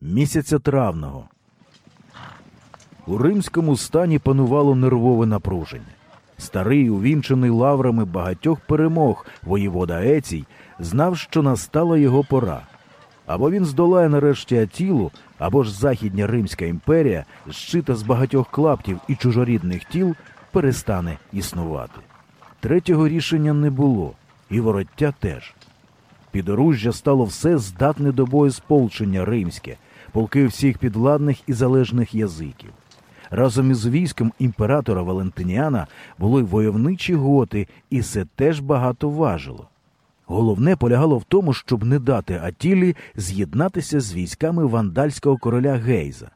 місяця травного. У римському стані панувало нервове напруження. Старий, увінчений лаврами багатьох перемог воєвода Ецій, знав, що настала його пора. Або він здолає нарешті Атілу, або ж Західня Римська імперія, зшита з багатьох клаптів і чужорідних тіл, перестане існувати. Третього рішення не було, і вороття теж. Підоружжя стало все здатне до боєсполчення римське, полки всіх підвладних і залежних язиків. Разом із військом імператора Валентиніана були войовничі готи, і це теж багато важило. Головне полягало в тому, щоб не дати Атілі з'єднатися з військами вандальського короля Гейза.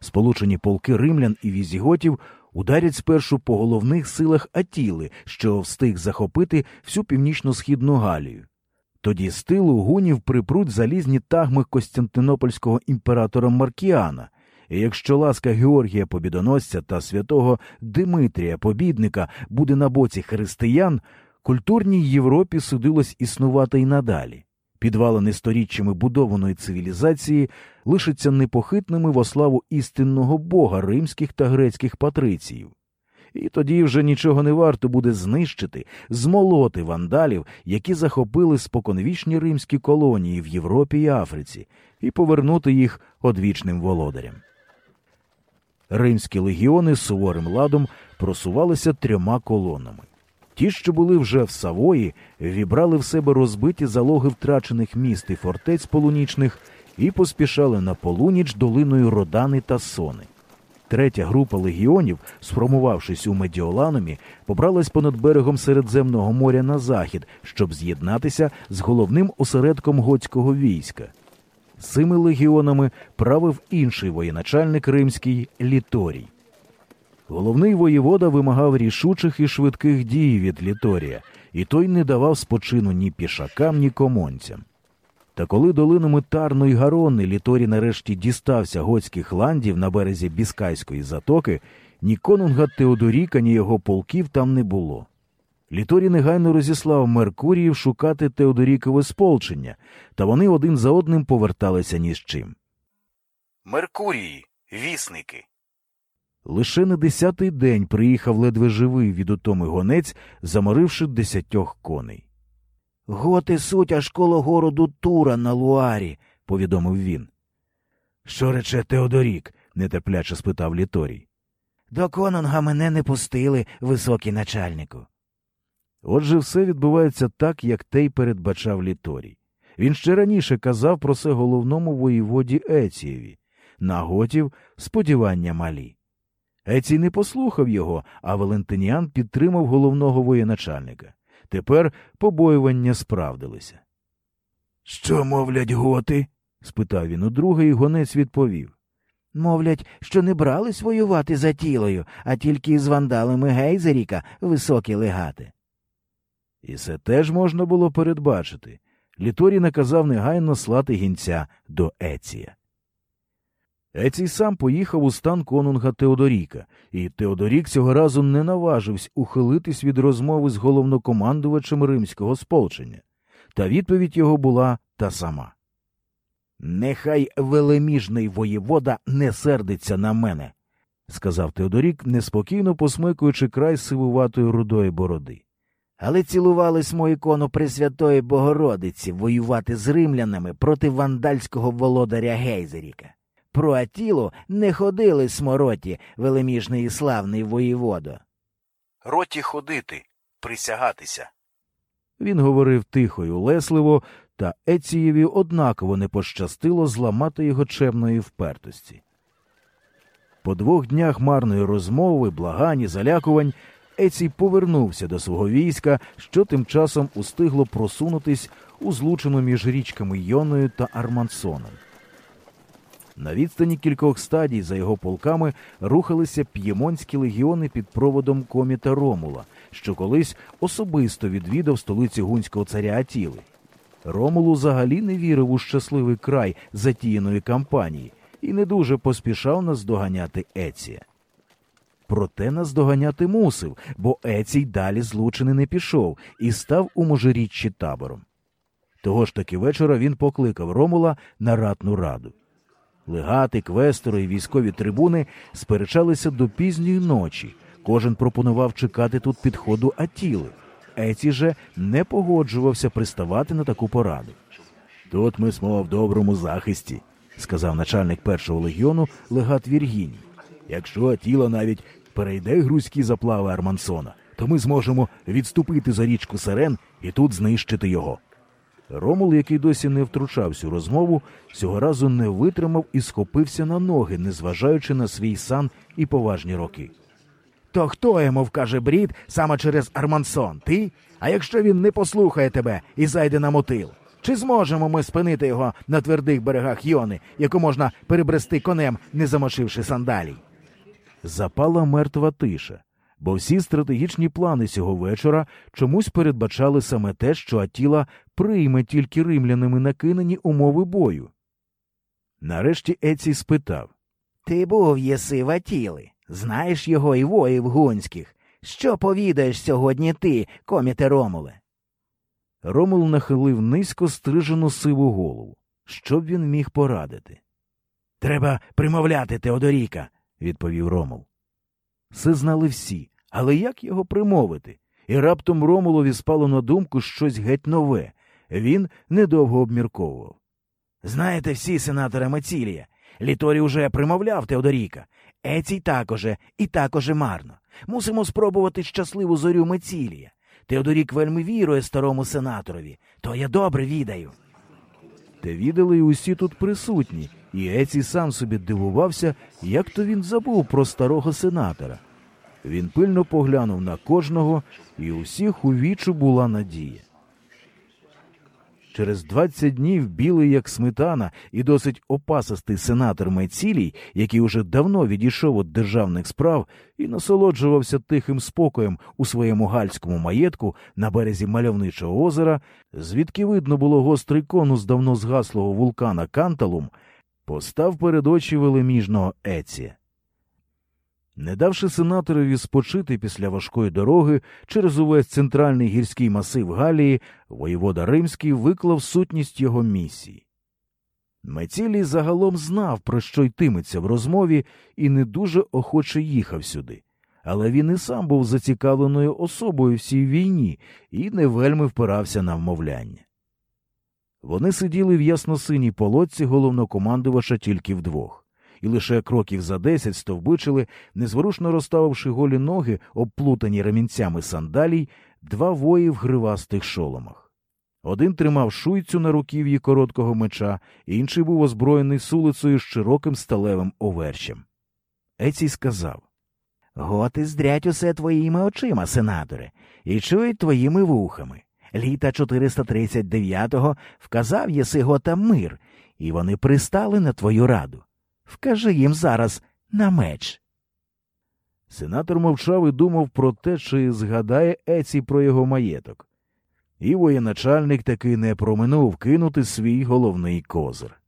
Сполучені полки римлян і візіготів ударять спершу по головних силах Атіли, що встиг захопити всю північно-східну Галію. Тоді з тилу гунів припруть залізні тагми Костянтинопольського імператора Маркіана. І якщо ласка Георгія Побідоносця та святого Димитрія Побідника буде на боці християн, культурній Європі судилось існувати й надалі. Підвалини сторіччями будованої цивілізації лишаться непохитними во славу істинного бога римських та грецьких патриціїв. І тоді вже нічого не варто буде знищити, змолоти вандалів, які захопили споконвічні римські колонії в Європі і Африці, і повернути їх одвічним володарям. Римські легіони суворим ладом просувалися трьома колонами. Ті, що були вже в Савої, вібрали в себе розбиті залоги втрачених міст і фортець полунічних і поспішали на полуніч долиною Родани та Сони. Третя група легіонів, сформувавшись у Медіоланумі, побралась понад берегом Середземного моря на захід, щоб з'єднатися з головним осередком готського війська. Цими легіонами правив інший воєначальник римський Літорій. Головний воєвода вимагав рішучих і швидких дій від Літорія, і той не давав спочину ні пішакам, ні комонцям. Та коли долинами Тарну й Гарони Літорій нарешті дістався готських ландів на березі Біскайської затоки, ні конунга Теодоріка, ні його полків там не було. Літорій негайно розіслав Меркуріїв шукати Теодорікове сполчення, та вони один за одним поверталися ні з чим. Меркурії, вісники. Лише на десятий день приїхав ледве живий від утоми гонець, заморивши десятьох коней. Готи суть аж коло городу Тура на Луарі, повідомив він. Що рече Теодорік? нетерпляче спитав Літорій. До конунга мене не пустили, високий начальнику. Отже, все відбувається так, як те й передбачав Літорій. Він ще раніше казав про це головному воєводі Ецієві. На готів сподівання малі. Ецій не послухав його, а Валентиніан підтримав головного воєначальника. Тепер побоювання справдилися. Що мовлять готи? спитав він у друга, і гонець відповів. Мовлять, що не брались воювати за тілою, а тільки з вандалами гейзеріка високі легати. І це теж можна було передбачити. Літорій наказав негайно слати гінця до Еція. Ецій сам поїхав у стан конунга Теодоріка, і Теодорік цього разу не наважився ухилитись від розмови з головнокомандувачем римського сполчення, та відповідь його була та сама. Нехай велеміжний воєвода не сердиться на мене, сказав Теодорік, неспокійно посмикуючи край сивуватої рудої бороди. Але цілувались мою ікону Пресвятої Богородиці воювати з римлянами проти вандальського володаря Гейзеріка. Про Атілу не ходили смороті, велеміжний і славний воєводо. Роті ходити, присягатися. Він говорив тихо й улесливо, та Ецієві однаково не пощастило зламати його чемної впертості. По двох днях марної розмови, благань і залякувань Ецій повернувся до свого війська, що тим часом устигло просунутись у злучену між річками Йоною та Армансоном. На відстані кількох стадій за його полками рухалися п'ємонські легіони під проводом коміта Ромула, що колись особисто відвідав столицю гунського царя Атіли. Ромул взагалі не вірив у щасливий край затіяної кампанії і не дуже поспішав наздоганяти Еція. Проте наздоганяти мусив, бо Ецій далі злучений не пішов і став у можиріччі табором. Того ж таки вечора він покликав Ромула на ратну раду. Легати, квестори і військові трибуни сперечалися до пізньої ночі. Кожен пропонував чекати тут підходу Атіли. Еці же не погоджувався приставати на таку пораду. Тут ми смо в доброму захисті, сказав начальник першого легіону легат Віргіній. Якщо Атіла навіть перейде грузькі заплави Армансона, то ми зможемо відступити за річку Сирен і тут знищити його. Ромул, який досі не втручався у розмову, цього разу не витримав і схопився на ноги, незважаючи на свій сан і поважні роки. То хто йому вкаже брід саме через Армансон? Ти? А якщо він не послухає тебе і зайде на мотил? Чи зможемо ми спинити його на твердих берегах Йони, яку можна перебрести конем, не замочивши сандалій? Запала мертва тиша, бо всі стратегічні плани цього вечора чомусь передбачали саме те, що Атіла прийме тільки римлянами накинені умови бою. Нарешті Еці спитав Ти був єси в Атіли, знаєш його і воїв гунських. Що повідаєш сьогодні ти, коміте Ромуле? Ромул нахилив низько стрижену сиву голову. Що б він міг порадити? Треба примовляти Теодоріка, відповів Ромул. Це знали всі, але як його примовити? І раптом Ромулові спало на думку щось геть нове. Він недовго обмірковував. Знаєте всі, сенатора Мацілія, Літорі уже примовляв Теодоріка. Ецій також, і також марно. Мусимо спробувати щасливу зорю Мецілія. Теодорік вельми вірує старому сенаторові, то я добре відаю. Те відали й усі тут присутні, і Еці сам собі дивувався, як то він забув про старого сенатора. Він пильно поглянув на кожного, і усіх у вічу була надія. Через двадцять днів білий, як сметана, і досить опасистий сенатор Майцілій, який уже давно відійшов від державних справ і насолоджувався тихим спокоєм у своєму гальському маєтку на березі мальовничого озера, звідки видно було гострий конус давно згаслого вулкана Канталум, постав перед очі велеміжного Еція. Не давши сенаторові спочити після важкої дороги через увесь центральний гірський масив Галії, воєвода Римський виклав сутність його місії. Мецілій загалом знав, про що йтиметься в розмові, і не дуже охоче їхав сюди. Але він і сам був зацікавленою особою в цій війні і не вельми впирався на вмовляння. Вони сиділи в ясно-синій полотці головнокомандувача тільки вдвох і лише кроків за десять стовбичили, незворушно розставивши голі ноги, обплутані ремінцями сандалій, два вої в гривастих шоломах. Один тримав шуйцю на руків'ї короткого меча, інший був озброєний сулицею з широким сталевим оверчем. Ецій сказав Готи здрять усе твоїми очима, сенаторе, і чують твоїми вухами. Літа 439-го вказав єси готам мир, і вони пристали на твою раду. Вкажи їм зараз на меч. Сенатор мовчав і думав про те, чи згадає Еці про його маєток. І воєначальник таки не проминув кинути свій головний козир.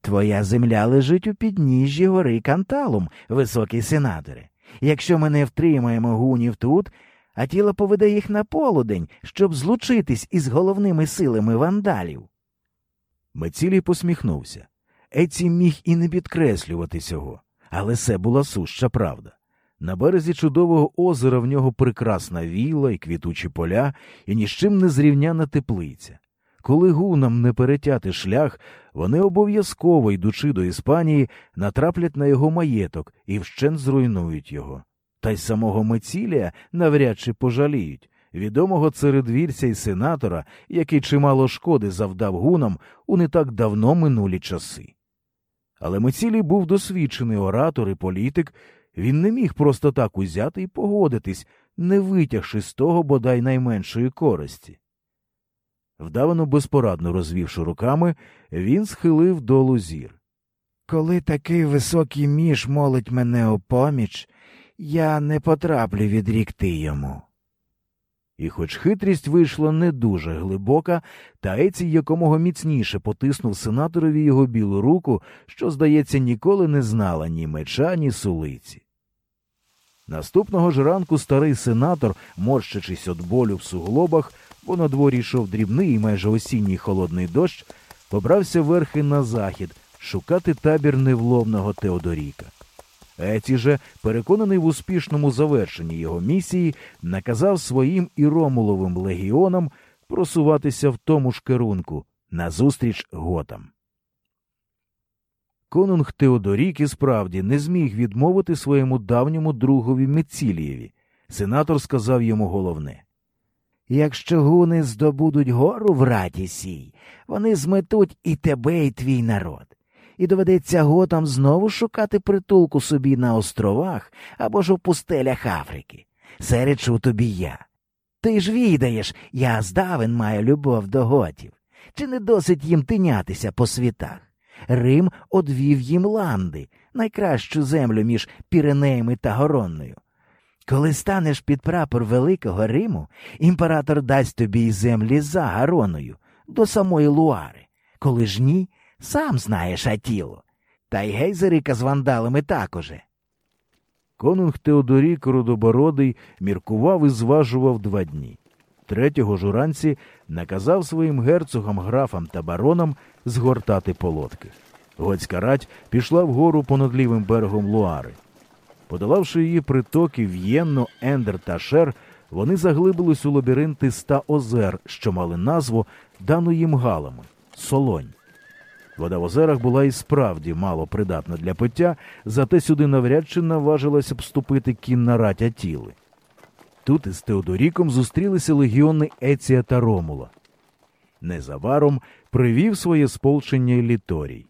Твоя земля лежить у підніжжі гори Канталум, високий сенаторе. Якщо ми не втримаємо гунів тут, а тіло поведе їх на полудень, щоб злучитись із головними силами вандалів. Мецілій посміхнувся. Еці міг і не підкреслювати цього, але це була суща правда. На березі чудового озера в нього прекрасна віла і квітучі поля, і ні з чим не зрівняна теплиця. Коли гунам не перетяти шлях, вони обов'язково, йдучи до Іспанії, натраплять на його маєток і вщент зруйнують його. Та й самого Мецілія навряд чи пожаліють, відомого царедвірця і сенатора, який чимало шкоди завдав гунам у не так давно минулі часи. Але Мицілій був досвідчений оратор і політик, він не міг просто так узяти і погодитись, не витягши з того бодай найменшої користі. Вдавано безпорадно розвівши руками, він схилив долу зір. Коли такий високий між молить мене о поміч, я не потраплю відрікти йому. І хоч хитрість вийшла не дуже глибока, та Еці якомога міцніше потиснув сенаторові його білу руку, що, здається, ніколи не знала ні меча, ні сулиці. Наступного ж ранку старий сенатор, морщачись від болю в суглобах, бо на дворі йшов дрібний і майже осінній холодний дощ, побрався верхи на захід, шукати табір невловного Теодоріка. Еці же, переконаний в успішному завершенні його місії, наказав своїм і Ромуловим легіонам просуватися в тому ж керунку назустріч готам. Конунг Теодорік і справді не зміг відмовити своєму давньому другові Мецілієві. Сенатор сказав йому головне Якщо гуни здобудуть гору в раді сій, вони зметуть і тебе, і твій народ, і доведеться готам знову шукати притулку собі на островах або ж у пустелях Африки. Серед у тобі я. Ти ж відаєш, я здавен маю любов до готів. Чи не досить їм тинятися по світах? Рим одвів їм ланди, найкращу землю між Піренеями та Горонною. Коли станеш під прапор Великого Риму, імператор дасть тобі й землі за Гароною, до самої Луари. Коли ж ні, сам знаєш Атіло. Та й гейзерика з вандалами також. Конунг Теодорік Рудобородий міркував і зважував два дні. Третього ж уранці наказав своїм герцогам, графам та баронам згортати полотки. Готська рать пішла вгору понад лівим берегом Луари. Подолавши її притоки В'єнно, Ендер та Шер, вони заглибились у лабіринти ста озер, що мали назву, дану їм галами солонь. Вода в озерах була і справді мало придатна для пиття, зате сюди навряд чи наважилася б вступити кінна рать Атіли. Тут із Теодоріком зустрілися легіони Еція та Ромула. Незабаром привів своє сполчення Літорій.